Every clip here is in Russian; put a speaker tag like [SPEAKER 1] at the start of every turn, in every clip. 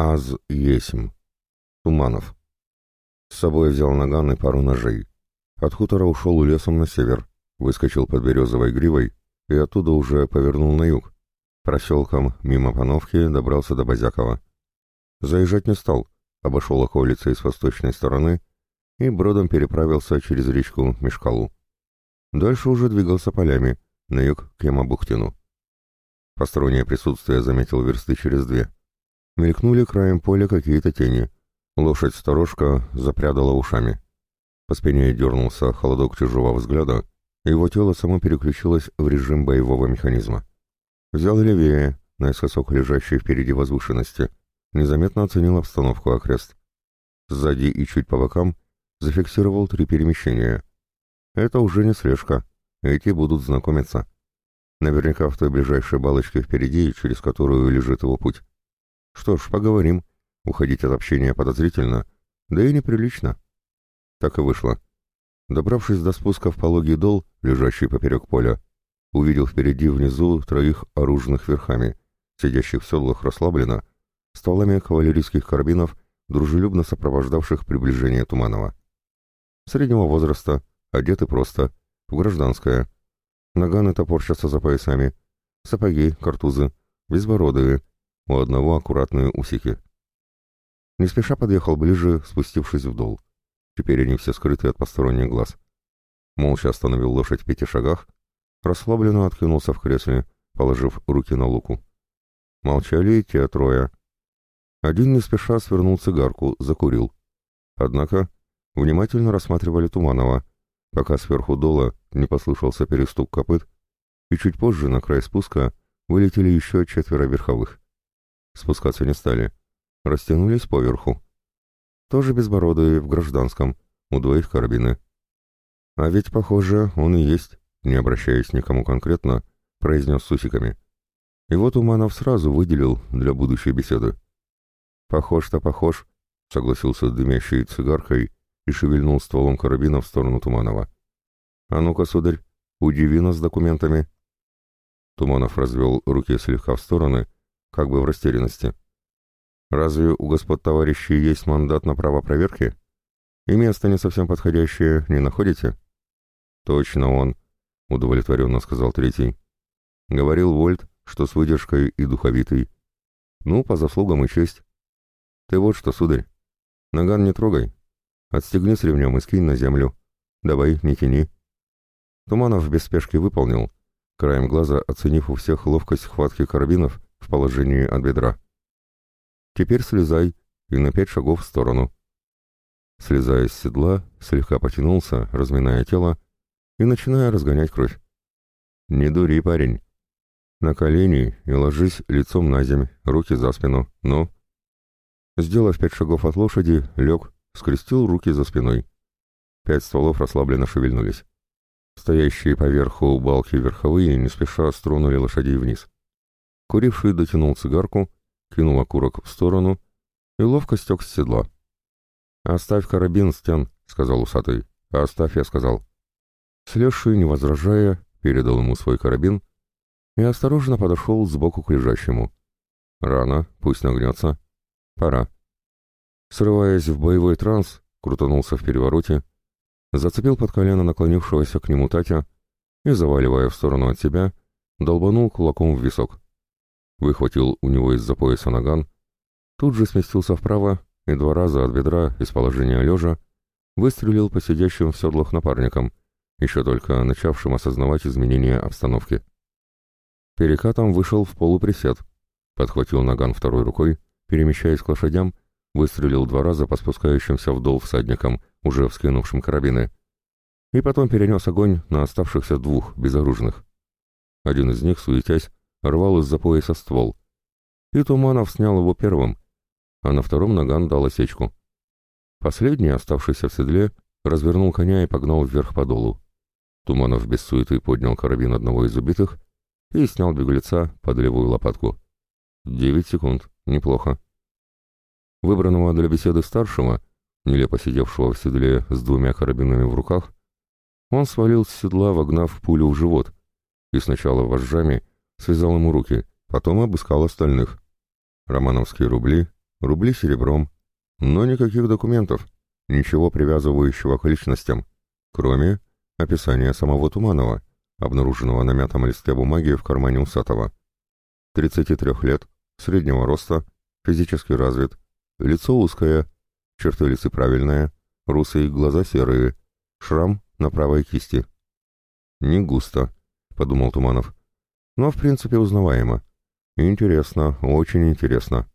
[SPEAKER 1] Аз есим. Туманов. С собой взял наган и пару ножей. От хутора ушел лесом на север, выскочил под березовой гривой и оттуда уже повернул на юг. Проселком, мимо Пановки, добрался до Базякова. Заезжать не стал, обошел околицы с восточной стороны и бродом переправился через речку Мешкалу. Дальше уже двигался полями, на юг к Ямабухтину. Постороннее присутствие заметил версты через две. Мелькнули краем поля какие-то тени. Лошадь-сторожка запрядала ушами. По спине дернулся холодок чужого взгляда, и его тело само переключилось в режим боевого механизма. Взял левее, наискосок лежащей впереди возвышенности, незаметно оценил обстановку окрест. Сзади и чуть по бокам зафиксировал три перемещения. Это уже не слежка, эти будут знакомиться. Наверняка в той ближайшей балочке впереди, через которую лежит его путь. Что ж, поговорим. Уходить от общения подозрительно, да и неприлично. Так и вышло. Добравшись до спуска в пологий дол, лежащий поперек поля, увидел впереди внизу троих оружных верхами, сидящих в седлах расслабленно, стволами кавалерийских карабинов, дружелюбно сопровождавших приближение Туманова. Среднего возраста, одеты просто, в гражданское, Наганы топорщатся за поясами. Сапоги, картузы, безбородые. У одного аккуратные усики. Не спеша подъехал ближе, спустившись вдол. Теперь они все скрыты от посторонних глаз. Молча остановил лошадь в пяти шагах, расслабленно откинулся в кресле, положив руки на луку. Молчали те трое. Один не спеша свернул цигарку, закурил. Однако внимательно рассматривали Туманова, пока сверху дола не послышался перестук копыт, и чуть позже на край спуска вылетели еще четверо верховых. Спускаться не стали, растянулись поверху. Тоже безбородые, в гражданском, у двоих карабины. А ведь, похоже, он и есть, не обращаясь никому конкретно, произнес с усиками. И вот Уманов сразу выделил для будущей беседы. «Похож-то похож», — согласился дымящей цигаркой и шевельнул стволом карабина в сторону Туманова. «А ну-ка, сударь, удиви нас документами». Туманов развел руки слегка в стороны, как бы в растерянности. «Разве у господ товарищей есть мандат на право проверки? И место не совсем подходящее не находите?» «Точно он», — удовлетворенно сказал третий. «Говорил Вольт, что с выдержкой и духовитый. Ну, по заслугам и честь. Ты вот что, сударь, наган не трогай, Отстегни с ремнем и скинь на землю. Давай, не тяни». Туманов без спешки выполнил, краем глаза оценив у всех ловкость хватки карабинов положении от бедра. «Теперь слезай и на пять шагов в сторону». Слезая с седла, слегка потянулся, разминая тело и начиная разгонять кровь. «Не дури, парень. На колени и ложись лицом на земь, руки за спину. Ну?» Сделав пять шагов от лошади, лег, скрестил руки за спиной. Пять стволов расслабленно шевельнулись. Стоящие поверху балки верховые не спеша стронули лошадей вниз. Куривший дотянул цигарку, кинул окурок в сторону и ловко стек с седла. «Оставь карабин, Стян», — сказал усатый. «Оставь», — я сказал. Слезший, не возражая, передал ему свой карабин и осторожно подошел сбоку к лежащему. «Рано, пусть нагнется. Пора». Срываясь в боевой транс, крутанулся в перевороте, зацепил под колено наклонившегося к нему Татя и, заваливая в сторону от себя, долбанул кулаком в висок. Выхватил у него из-за пояса наган, тут же сместился вправо и два раза от бедра из положения лежа выстрелил по сидящим в седлах напарникам, еще только начавшим осознавать изменения обстановки. Перекатом вышел в полуприсед, подхватил наган второй рукой, перемещаясь к лошадям, выстрелил два раза по спускающимся вдол всадникам, уже вскинувшим карабины, и потом перенес огонь на оставшихся двух безоружных. Один из них, суетясь, рвал из-за пояса ствол. И Туманов снял его первым, а на втором наган дал осечку. Последний, оставшийся в седле, развернул коня и погнал вверх по долу. Туманов без суеты поднял карабин одного из убитых и снял беглеца под левую лопатку. Девять секунд. Неплохо. Выбранного для беседы старшего, нелепо сидевшего в седле с двумя карабинами в руках, он свалил с седла, вогнав пулю в живот, и сначала вожжами связал ему руки, потом обыскал остальных. Романовские рубли, рубли серебром, но никаких документов, ничего привязывающего к личностям, кроме описания самого Туманова, обнаруженного на мятом листе бумаги в кармане Усатого. 33 лет, среднего роста, физически развит, лицо узкое, черты лица правильные, русые глаза серые, шрам на правой кисти. «Не густо», — подумал Туманов. «Но, в принципе, узнаваемо. Интересно, очень интересно».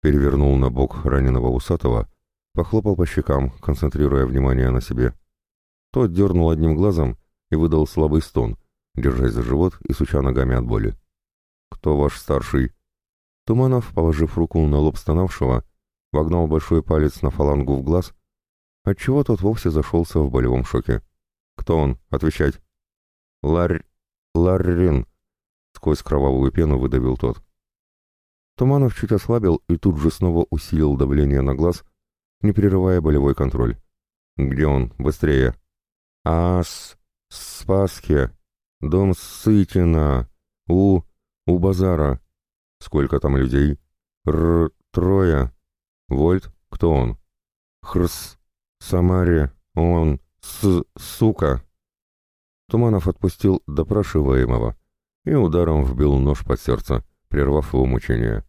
[SPEAKER 1] Перевернул на бок раненого усатого, похлопал по щекам, концентрируя внимание на себе. Тот дернул одним глазом и выдал слабый стон, держась за живот и суча ногами от боли. «Кто ваш старший?» Туманов, положив руку на лоб стонавшего, вогнал большой палец на фалангу в глаз, отчего тот вовсе зашелся в болевом шоке. «Кто он? Отвечать!» «Ларь... Ларрин!» — сквозь кровавую пену выдавил тот. Туманов чуть ослабил и тут же снова усилил давление на глаз, не прерывая болевой контроль. «Где он? Быстрее!» «Ас... Спаске! Дом Сытина! У... У базара! Сколько там людей? Р... Трое! Вольт? Кто он? Хрс... Самаре... Он... С... Сука!» Туманов отпустил допрашиваемого и ударом вбил нож под сердце, прервав его мучение.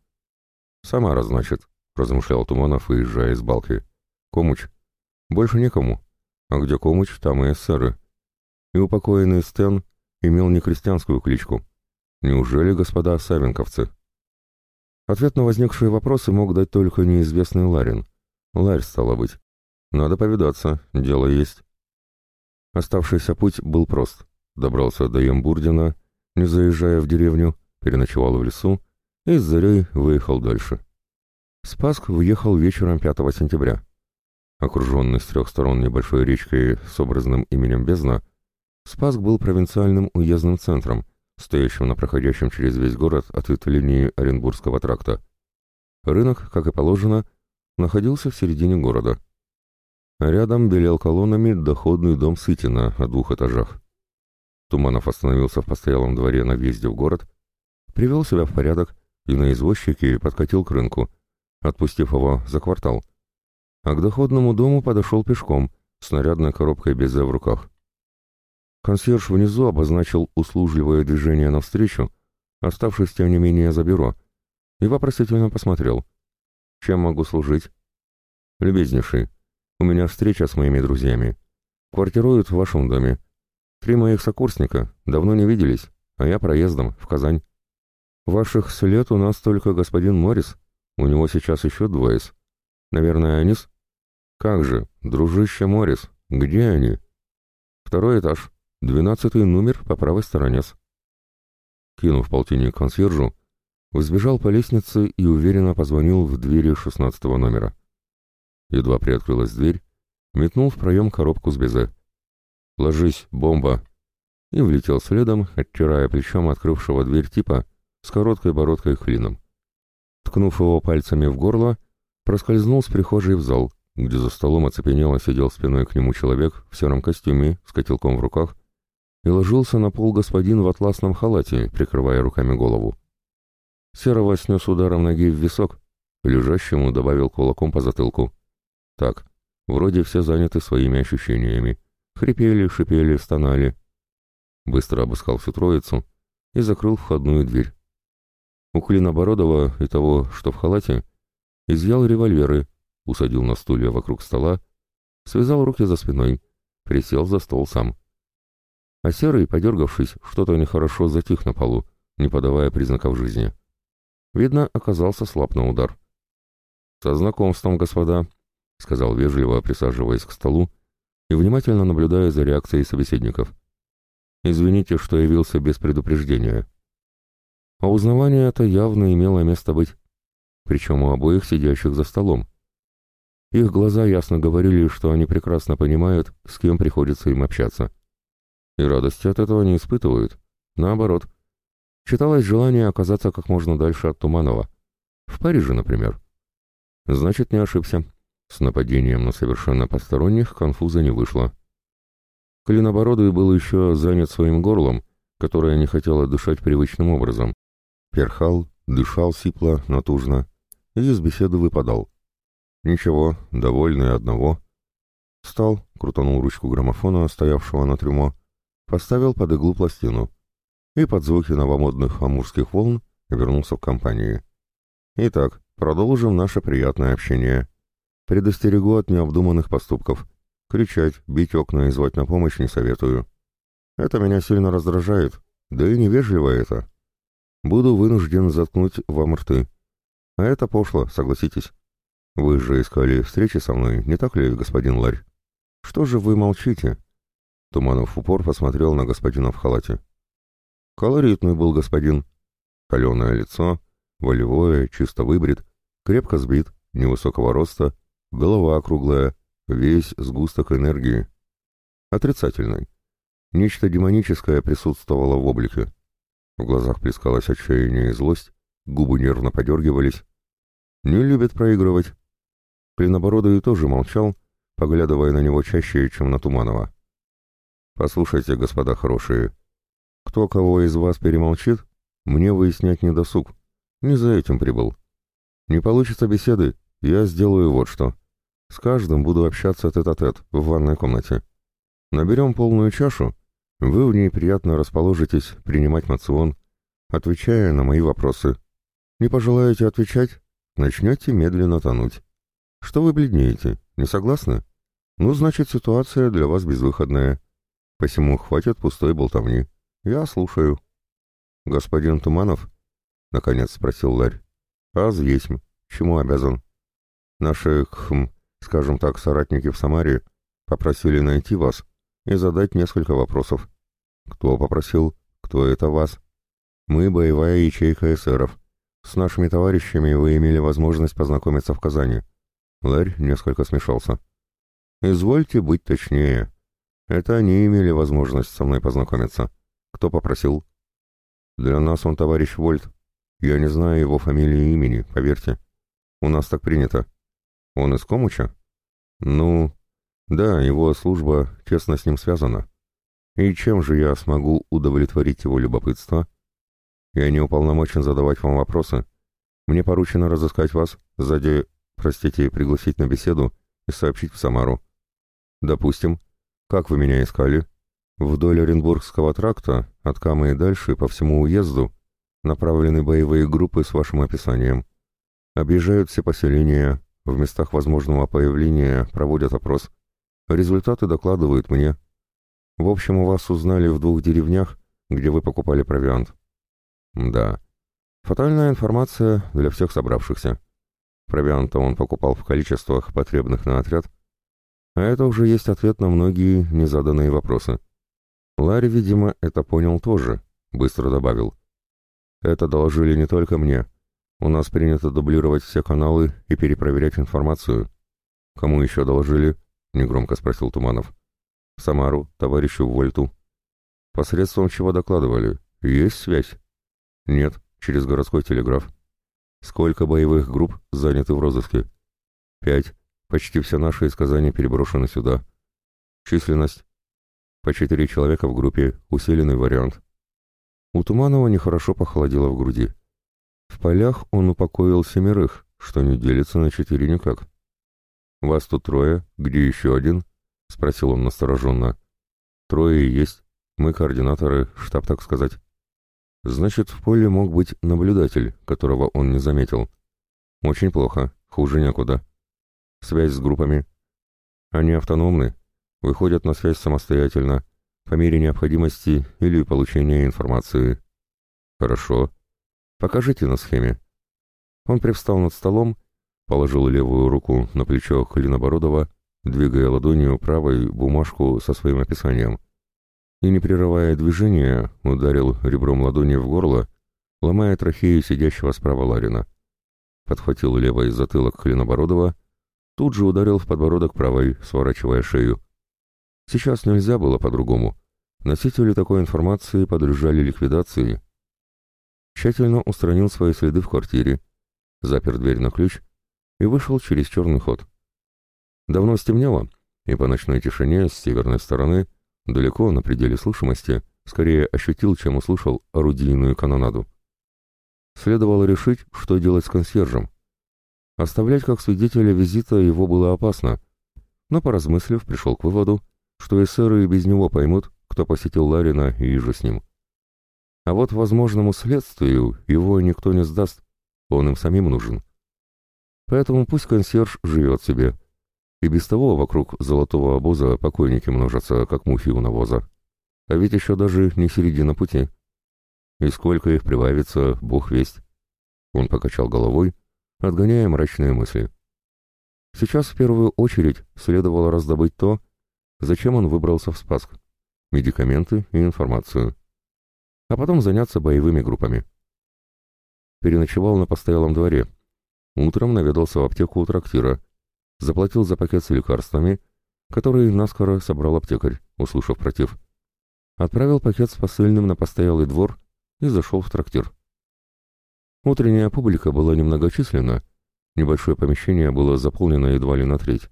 [SPEAKER 1] «Самара, значит», — размышлял Туманов, выезжая из балки. «Комуч? Больше некому. А где Комуч, там и эсеры. И упокоенный Стен имел не крестьянскую кличку. Неужели господа савенковцы?» Ответ на возникшие вопросы мог дать только неизвестный Ларин. Ларь, стало быть. Надо повидаться, дело есть. Оставшийся путь был прост. Добрался до Ямбурдина, не заезжая в деревню, переночевал в лесу и с зарей выехал дальше. Спаск въехал вечером 5 сентября. Окруженный с трех сторон небольшой речкой с образным именем Бездна, Спаск был провинциальным уездным центром, стоящим на проходящем через весь город ответвлении Оренбургского тракта. Рынок, как и положено, находился в середине города. Рядом белел колоннами доходный дом Сытина о двух этажах. Туманов остановился в постоялом дворе на въезде в город, привел себя в порядок и на извозчике подкатил к рынку, отпустив его за квартал. А к доходному дому подошел пешком, с нарядной коробкой безе в руках. Консьерж внизу обозначил услужливое движение навстречу, оставшись тем не менее за бюро, и вопросительно посмотрел. «Чем могу служить?» «Любезнейший, у меня встреча с моими друзьями. Квартируют в вашем доме. Три моих сокурсника, давно не виделись, а я проездом, в Казань. Ваших след у нас только господин Моррис, у него сейчас еще двое. Наверное, Анис? Как же, дружище Моррис, где они? Второй этаж, двенадцатый номер по правой стороне. Кинув полтинник консьержу, взбежал по лестнице и уверенно позвонил в двери шестнадцатого номера. Едва приоткрылась дверь, метнул в проем коробку с безе. «Ложись, бомба!» И влетел следом, оттирая плечом открывшего дверь типа с короткой бородкой хлином. Ткнув его пальцами в горло, проскользнул с прихожей в зал, где за столом оцепенело сидел спиной к нему человек в сером костюме с котелком в руках и ложился на пол господин в атласном халате, прикрывая руками голову. Серого снес ударом ноги в висок, лежащему добавил кулаком по затылку. Так, вроде все заняты своими ощущениями. Хрипели, шипели, стонали. Быстро обыскал всю троицу и закрыл входную дверь. У Клинобородова и того, что в халате, изъял револьверы, усадил на стулья вокруг стола, связал руки за спиной, присел за стол сам. А Серый, подергавшись, что-то нехорошо затих на полу, не подавая признаков жизни. Видно, оказался слаб на удар. «Со знакомством, господа», — сказал вежливо, присаживаясь к столу и внимательно наблюдая за реакцией собеседников. «Извините, что явился без предупреждения». А узнавание это явно имело место быть, причем у обоих сидящих за столом. Их глаза ясно говорили, что они прекрасно понимают, с кем приходится им общаться. И радости от этого не испытывают. Наоборот. Читалось желание оказаться как можно дальше от Туманова. В Париже, например. Значит, не ошибся. С нападением на совершенно посторонних конфуза не вышло. Клинобородый был еще занят своим горлом, которое не хотело дышать привычным образом. Перхал, дышал сипло, натужно. и из беседы выпадал. Ничего, довольный одного. Встал, крутанул ручку граммофона, стоявшего на трюмо, поставил под иглу пластину и под звуки новомодных амурских волн вернулся в компании. Итак, продолжим наше приятное общение. Предостерегу от необдуманных поступков. Кричать, бить окна и звать на помощь не советую. Это меня сильно раздражает, да и невежливо это. Буду вынужден заткнуть вам рты. А это пошло, согласитесь. Вы же искали встречи со мной, не так ли, господин Ларь? Что же вы молчите? Туманов в упор посмотрел на господина в халате. Колоритный был господин. Каленое лицо, волевое, чисто выбрит, крепко сбит, невысокого роста, голова округлая, весь сгусток энергии. Отрицательный. Нечто демоническое присутствовало в облике. В глазах плескалось отчаяние и злость, губы нервно подергивались. Не любит проигрывать. Клинобородый тоже молчал, поглядывая на него чаще, чем на Туманова. «Послушайте, господа хорошие, кто кого из вас перемолчит, мне выяснять не досуг. Не за этим прибыл. Не получится беседы, я сделаю вот что. С каждым буду общаться тет-а-тет -тет в ванной комнате. Наберем полную чашу, вы в ней приятно расположитесь принимать мацион, отвечая на мои вопросы. Не пожелаете отвечать, начнете медленно тонуть. Что вы бледнеете, не согласны? Ну, значит, ситуация для вас безвыходная. Посему хватит пустой болтовни. Я слушаю. Господин Туманов? Наконец спросил Ларь. Аз есть. Чему обязан? Наши, хм, скажем так, соратники в Самаре попросили найти вас и задать несколько вопросов. Кто попросил? Кто это вас? Мы боевая ячейка эсеров. С нашими товарищами вы имели возможность познакомиться в Казани. Ларь несколько смешался. Извольте быть точнее. Это они имели возможность со мной познакомиться. Кто попросил? Для нас он товарищ Вольт. Я не знаю его фамилии и имени, поверьте. У нас так принято. Он из Комуча? Ну, да, его служба честно с ним связана. И чем же я смогу удовлетворить его любопытство? Я не уполномочен задавать вам вопросы. Мне поручено разыскать вас, сзади, простите, пригласить на беседу и сообщить в Самару. Допустим. Как вы меня искали? Вдоль Оренбургского тракта, от Камы и дальше, по всему уезду, направлены боевые группы с вашим описанием. Объезжают все поселения, в местах возможного появления проводят опрос. Результаты докладывают мне. В общем, у вас узнали в двух деревнях, где вы покупали провиант. Да. Фатальная информация для всех собравшихся. Провианта он покупал в количествах, потребных на отряд. А это уже есть ответ на многие незаданные вопросы. Ларри, видимо, это понял тоже, быстро добавил. Это доложили не только мне. У нас принято дублировать все каналы и перепроверять информацию. Кому еще доложили? — негромко спросил Туманов. «Самару, товарищу Вольту». «Посредством чего докладывали? Есть связь?» «Нет, через городской телеграф». «Сколько боевых групп заняты в розыске?» «Пять. Почти все наши из Казани переброшены сюда». «Численность?» «По четыре человека в группе, усиленный вариант». У Туманова нехорошо похолодело в груди. В полях он упокоил семерых, что не делится на четыре никак. «Вас тут трое, где еще один?» — спросил он настороженно. «Трое есть. Мы координаторы, штаб, так сказать». «Значит, в поле мог быть наблюдатель, которого он не заметил. Очень плохо, хуже некуда. Связь с группами. Они автономны, выходят на связь самостоятельно, по мере необходимости или получения информации. Хорошо. Покажите на схеме». Он привстал над столом положил левую руку на плечо Клинобородова, двигая ладонью правой бумажку со своим описанием. И, не прерывая движения, ударил ребром ладони в горло, ломая трахею сидящего справа Ларина. Подхватил левой затылок Клинобородова, тут же ударил в подбородок правой, сворачивая шею. Сейчас нельзя было по-другому. Носители такой информации подлежали ликвидации. Тщательно устранил свои следы в квартире, запер дверь на ключ и вышел через черный ход. Давно стемнело, и по ночной тишине с северной стороны, далеко на пределе слышимости, скорее ощутил, чем услышал орудийную канонаду. Следовало решить, что делать с консьержем. Оставлять как свидетеля визита его было опасно, но, поразмыслив, пришел к выводу, что эсеры и без него поймут, кто посетил Ларина и же с ним. А вот возможному следствию его никто не сдаст, он им самим нужен. Поэтому пусть консьерж живет себе. И без того вокруг золотого обоза покойники множатся, как мухи у навоза. А ведь еще даже не середина пути. И сколько их прибавится, бог весть. Он покачал головой, отгоняя мрачные мысли. Сейчас в первую очередь следовало раздобыть то, зачем он выбрался в Спаск. Медикаменты и информацию а потом заняться боевыми группами. Переночевал на постоялом дворе. Утром наведался в аптеку у трактира, заплатил за пакет с лекарствами, который наскоро собрал аптекарь, услышав против. Отправил пакет с посыльным на постоялый двор и зашел в трактир. Утренняя публика была немногочисленна, небольшое помещение было заполнено едва ли на треть.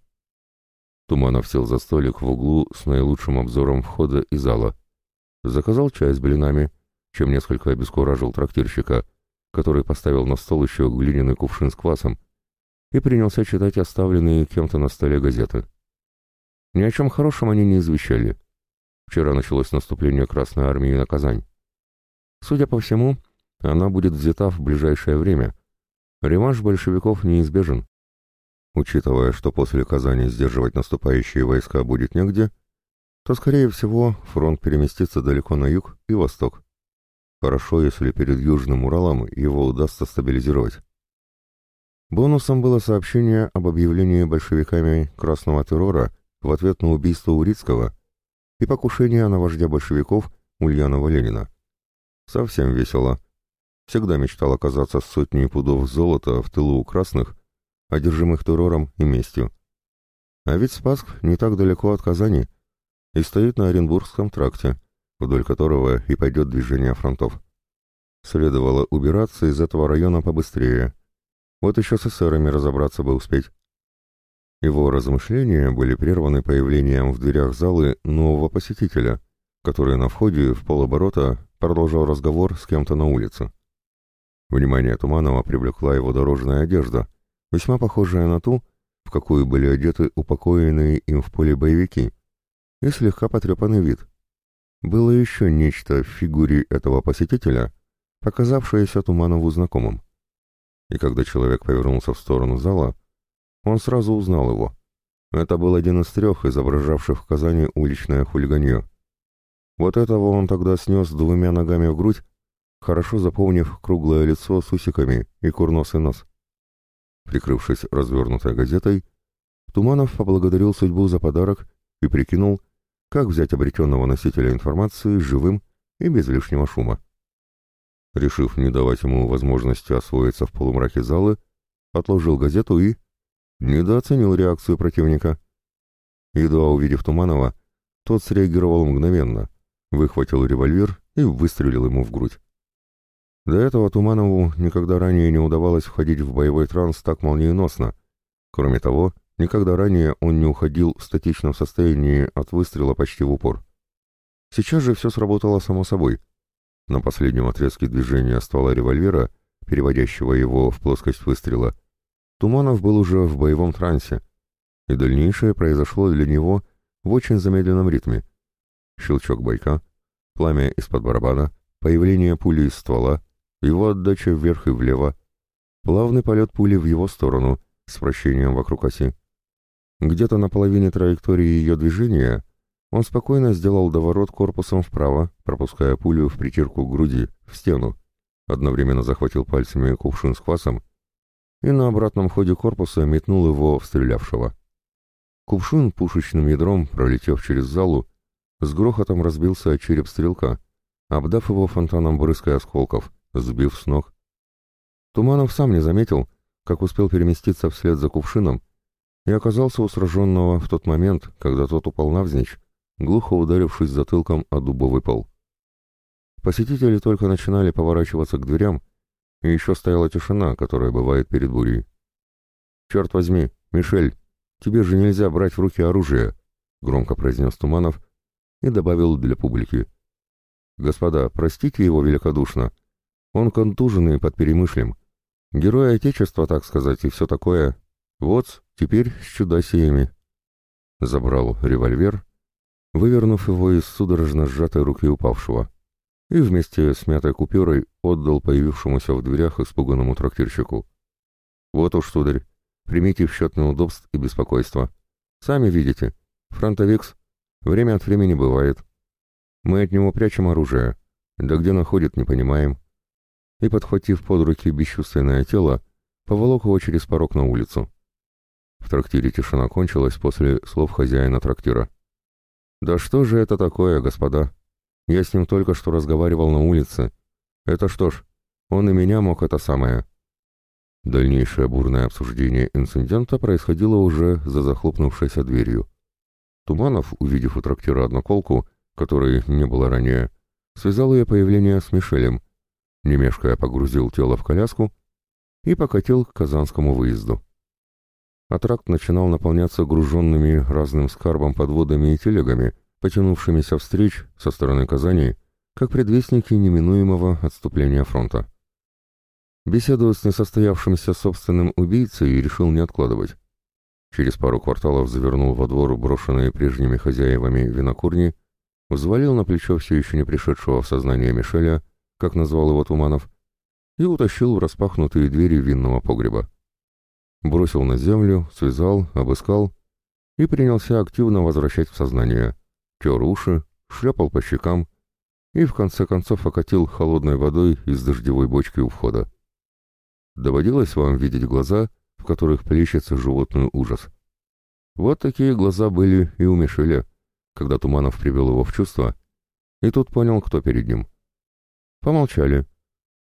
[SPEAKER 1] Туманов сел за столик в углу с наилучшим обзором входа и зала. Заказал чай с блинами, чем несколько обескуражил трактирщика, который поставил на стол еще глиняный кувшин с квасом и принялся читать оставленные кем-то на столе газеты. Ни о чем хорошем они не извещали. Вчера началось наступление Красной Армии на Казань. Судя по всему, она будет взята в ближайшее время. Ремаш большевиков неизбежен. Учитывая, что после Казани сдерживать наступающие войска будет негде, то, скорее всего, фронт переместится далеко на юг и восток. Хорошо, если перед Южным Уралом его удастся стабилизировать. Бонусом было сообщение об объявлении большевиками красного террора в ответ на убийство Урицкого и покушение на вождя большевиков Ульянова Ленина. Совсем весело. Всегда мечтал оказаться с сотней пудов золота в тылу у красных, одержимых террором и местью. А ведь Спаск не так далеко от Казани и стоит на Оренбургском тракте, вдоль которого и пойдет движение фронтов. Следовало убираться из этого района побыстрее. Вот еще с эсерами разобраться бы успеть. Его размышления были прерваны появлением в дверях залы нового посетителя, который на входе в полоборота продолжал разговор с кем-то на улице. Внимание Туманова привлекла его дорожная одежда, весьма похожая на ту, в какую были одеты упокоенные им в поле боевики, и слегка потрепанный вид, было еще нечто в фигуре этого посетителя, показавшееся Туманову знакомым. И когда человек повернулся в сторону зала, он сразу узнал его. Это был один из трех, изображавших в Казани уличное хулиганье. Вот этого он тогда снес двумя ногами в грудь, хорошо запомнив круглое лицо с усиками и курносый нос. Прикрывшись развернутой газетой, Туманов поблагодарил судьбу за подарок и прикинул, как взять обретенного носителя информации живым и без лишнего шума. Решив не давать ему возможности освоиться в полумраке залы, отложил газету и... недооценил реакцию противника. Едва увидев Туманова, тот среагировал мгновенно, выхватил револьвер и выстрелил ему в грудь. До этого Туманову никогда ранее не удавалось входить в боевой транс так молниеносно. Кроме того, Никогда ранее он не уходил в статичном состоянии от выстрела почти в упор. Сейчас же все сработало само собой. На последнем отрезке движения ствола револьвера, переводящего его в плоскость выстрела, Туманов был уже в боевом трансе, и дальнейшее произошло для него в очень замедленном ритме. Щелчок бойка, пламя из-под барабана, появление пули из ствола, его отдача вверх и влево, плавный полет пули в его сторону с вращением вокруг оси. Где-то на половине траектории ее движения он спокойно сделал доворот корпусом вправо, пропуская пулю в притирку к груди, в стену, одновременно захватил пальцами кувшин с квасом и на обратном ходе корпуса метнул его в стрелявшего. Кувшин пушечным ядром, пролетев через залу, с грохотом разбился о череп стрелка, обдав его фонтаном брызгой осколков, сбив с ног. Туманов сам не заметил, как успел переместиться вслед за кувшином и оказался у сраженного в тот момент, когда тот упал навзничь, глухо ударившись затылком о дубовый пол. Посетители только начинали поворачиваться к дверям, и еще стояла тишина, которая бывает перед бурей. «Черт возьми, Мишель, тебе же нельзя брать в руки оружие», — громко произнес Туманов и добавил для публики. «Господа, простите его великодушно. Он контуженный под перемышлем. Герой Отечества, так сказать, и все такое. Вот, теперь с чудасиями. Забрал револьвер, вывернув его из судорожно сжатой руки упавшего, и вместе с мятой купюрой отдал появившемуся в дверях испуганному трактирщику. «Вот уж, сударь, примите в счет неудобств и беспокойства. Сами видите, фронтовикс время от времени бывает. Мы от него прячем оружие, да где находит, не понимаем. И, подхватив под руки бесчувственное тело, поволок его через порог на улицу. В трактире тишина кончилась после слов хозяина трактира. «Да что же это такое, господа? Я с ним только что разговаривал на улице. Это что ж, он и меня мог это самое». Дальнейшее бурное обсуждение инцидента происходило уже за захлопнувшейся дверью. Туманов, увидев у трактира одноколку, которой не было ранее, связал ее появление с Мишелем, немешкая погрузил тело в коляску и покатил к казанскому выезду. А тракт начинал наполняться груженными разным скарбом подводами и телегами, потянувшимися встреч со стороны Казани, как предвестники неминуемого отступления фронта. Беседу с несостоявшимся собственным убийцей решил не откладывать. Через пару кварталов завернул во двор брошенные прежними хозяевами винокурни взвалил на плечо все еще не пришедшего в сознание Мишеля, как назвал его Туманов, и утащил в распахнутые двери винного погреба. Бросил на землю, связал, обыскал и принялся активно возвращать в сознание. Тер уши, шлепал по щекам и в конце концов окатил холодной водой из дождевой бочки у входа. Доводилось вам видеть глаза, в которых плещется животный ужас. Вот такие глаза были и у Мишеля, когда Туманов привел его в чувство, и тут понял, кто перед ним. Помолчали.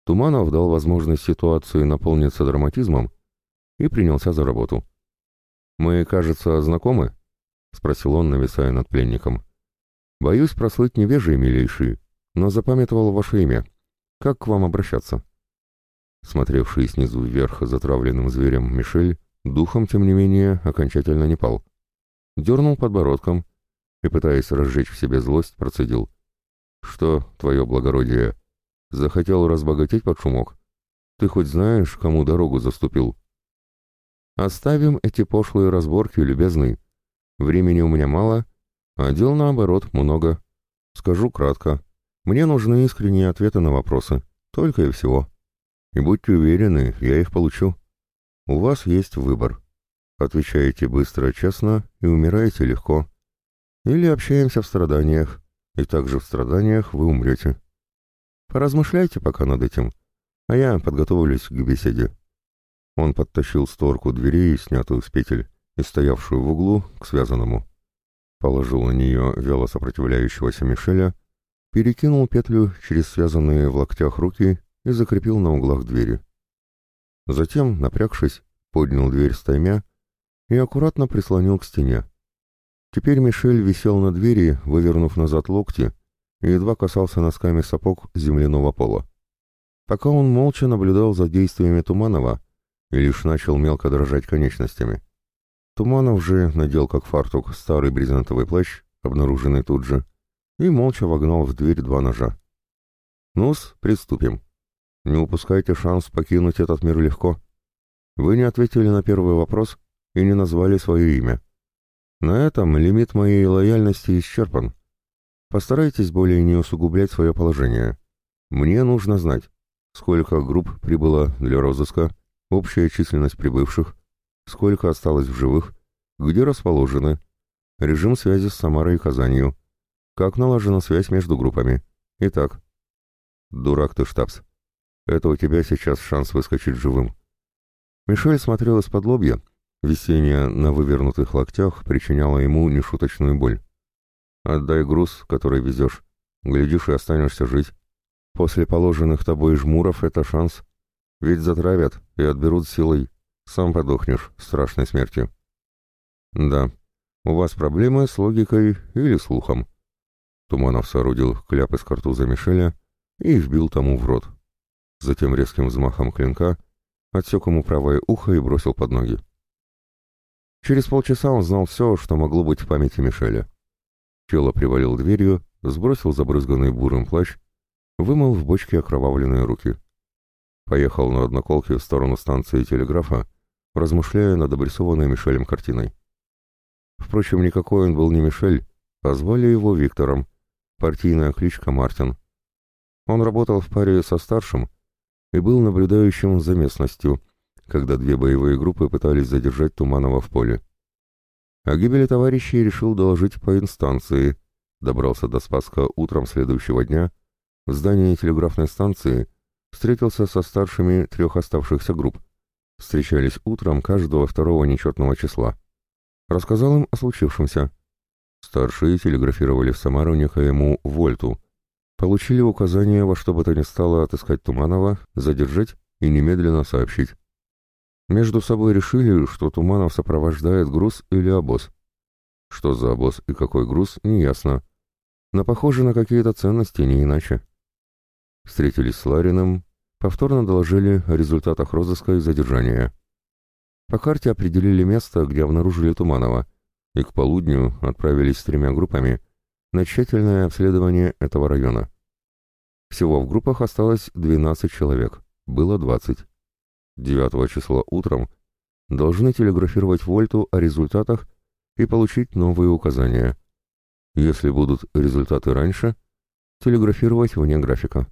[SPEAKER 1] Туманов дал возможность ситуации наполниться драматизмом и принялся за работу. «Мы, кажется, знакомы?» — спросил он, нависая над пленником. «Боюсь прослыть невежей, милейший, но запамятовал ваше имя. Как к вам обращаться?» Смотревший снизу вверх затравленным зверем Мишель, духом, тем не менее, окончательно не пал. Дернул подбородком, и, пытаясь разжечь в себе злость, процедил. «Что, твое благородие, захотел разбогатеть под шумок? Ты хоть знаешь, кому дорогу заступил?» «Оставим эти пошлые разборки, любезный. Времени у меня мало, а дел, наоборот, много. Скажу кратко. Мне нужны искренние ответы на вопросы, только и всего. И будьте уверены, я их получу. У вас есть выбор. Отвечаете быстро, честно и умираете легко. Или общаемся в страданиях, и также в страданиях вы умрете. Поразмышляйте пока над этим, а я подготовлюсь к беседе». Он подтащил створку дверей, снятую с петель, и стоявшую в углу, к связанному. Положил на нее вяло сопротивляющегося Мишеля, перекинул петлю через связанные в локтях руки и закрепил на углах двери. Затем, напрягшись, поднял дверь стаймя и аккуратно прислонил к стене. Теперь Мишель висел на двери, вывернув назад локти, и едва касался носками сапог земляного пола. Пока он молча наблюдал за действиями Туманова и лишь начал мелко дрожать конечностями. Туманов же надел как фартук старый брезентовый плащ, обнаруженный тут же, и молча вогнал в дверь два ножа. «Ну-с, приступим. Не упускайте шанс покинуть этот мир легко. Вы не ответили на первый вопрос и не назвали свое имя. На этом лимит моей лояльности исчерпан. Постарайтесь более не усугублять свое положение. Мне нужно знать, сколько групп прибыло для розыска, общая численность прибывших, сколько осталось в живых, где расположены, режим связи с Самарой и Казанью, как налажена связь между группами. Итак, дурак ты, штабс. Это у тебя сейчас шанс выскочить живым. Мишель смотрел из-под лобья, Висение на вывернутых локтях причиняло ему нешуточную боль. «Отдай груз, который везешь. Глядишь и останешься жить. После положенных тобой жмуров это шанс. Ведь затравят и отберут силой. Сам подохнешь страшной смертью». «Да, у вас проблемы с логикой или слухом». Туманов соорудил кляп из картуза Мишеля и вбил тому в рот. Затем резким взмахом клинка отсек ему правое ухо и бросил под ноги. Через полчаса он знал все, что могло быть в памяти Мишеля. Чело привалил дверью, сбросил забрызганный бурым плащ, вымыл в бочке окровавленные руки. Поехал на одноколке в сторону станции телеграфа, размышляя над обрисованной Мишелем картиной. Впрочем, никакой он был не Мишель, а звали его Виктором, партийная кличка Мартин. Он работал в паре со старшим и был наблюдающим за местностью, когда две боевые группы пытались задержать Туманова в поле. О гибели товарищей решил доложить по инстанции, добрался до Спаска утром следующего дня, в здании телеграфной станции встретился со старшими трех оставшихся групп, встречались утром каждого второго нечетного числа. Рассказал им о случившемся. Старшие телеграфировали в Самару некоему Вольту. Получили указание во что бы то ни стало отыскать Туманова, задержать и немедленно сообщить. Между собой решили, что Туманов сопровождает груз или обоз. Что за обоз и какой груз, неясно. Но похоже на какие-то ценности, не иначе. Встретились с Лариным, повторно доложили о результатах розыска и задержания. По карте определили место, где обнаружили Туманова, и к полудню отправились с тремя группами на тщательное обследование этого района. Всего в группах осталось 12 человек, было 20. 9 числа утром должны телеграфировать Вольту о результатах и получить новые указания. Если будут результаты раньше, телеграфировать вне графика.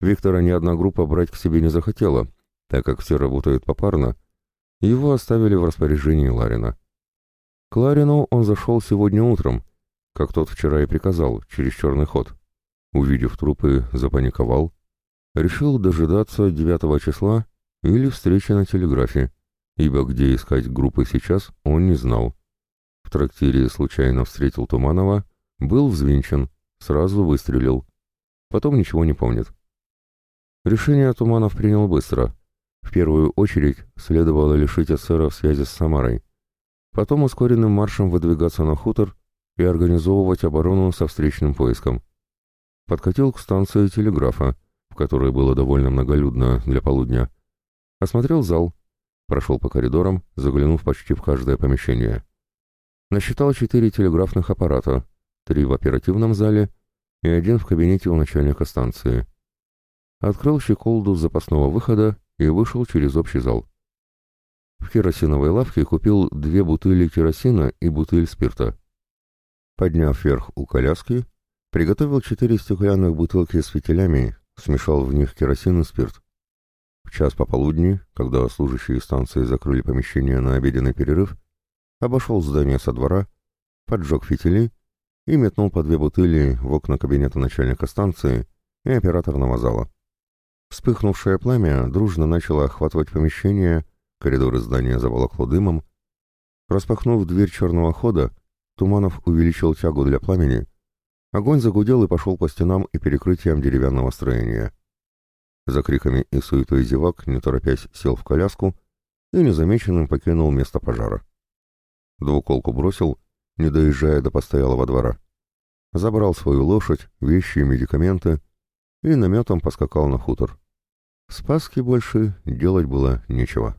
[SPEAKER 1] Виктора ни одна группа брать к себе не захотела, так как все работают попарно, его оставили в распоряжении Ларина. К Ларину он зашел сегодня утром, как тот вчера и приказал, через черный ход. Увидев трупы, запаниковал, решил дожидаться 9 числа или встречи на телеграфе, ибо где искать группы сейчас он не знал. В трактире случайно встретил Туманова, был взвинчен, сразу выстрелил. Потом ничего не помнит. Решение Туманов принял быстро, в первую очередь следовало лишить эсеров связи с Самарой, потом ускоренным маршем выдвигаться на хутор и организовывать оборону со встречным поиском. Подкатил к станции телеграфа, в которой было довольно многолюдно для полудня. Осмотрел зал, прошел по коридорам, заглянув почти в каждое помещение. Насчитал четыре телеграфных аппарата, три в оперативном зале и один в кабинете у начальника станции. Открыл щеколду запасного выхода и вышел через общий зал. В керосиновой лавке купил две бутыли керосина и бутыль спирта. Подняв вверх у коляски, приготовил четыре стеклянных бутылки с фитилями, смешал в них керосин и спирт. В час пополудни, когда служащие станции закрыли помещение на обеденный перерыв, обошел здание со двора, поджег фитили и метнул по две бутыли в окна кабинета начальника станции и операторного зала. Вспыхнувшее пламя дружно начало охватывать помещение, коридоры здания заволокло дымом. Распахнув дверь черного хода, Туманов увеличил тягу для пламени. Огонь загудел и пошел по стенам и перекрытиям деревянного строения. За криками и суетой зевак, не торопясь, сел в коляску и незамеченным покинул место пожара. Двуколку бросил, не доезжая до постоялого двора. Забрал свою лошадь, вещи и медикаменты и наметом поскакал на хутор. Спаски больше делать было нечего.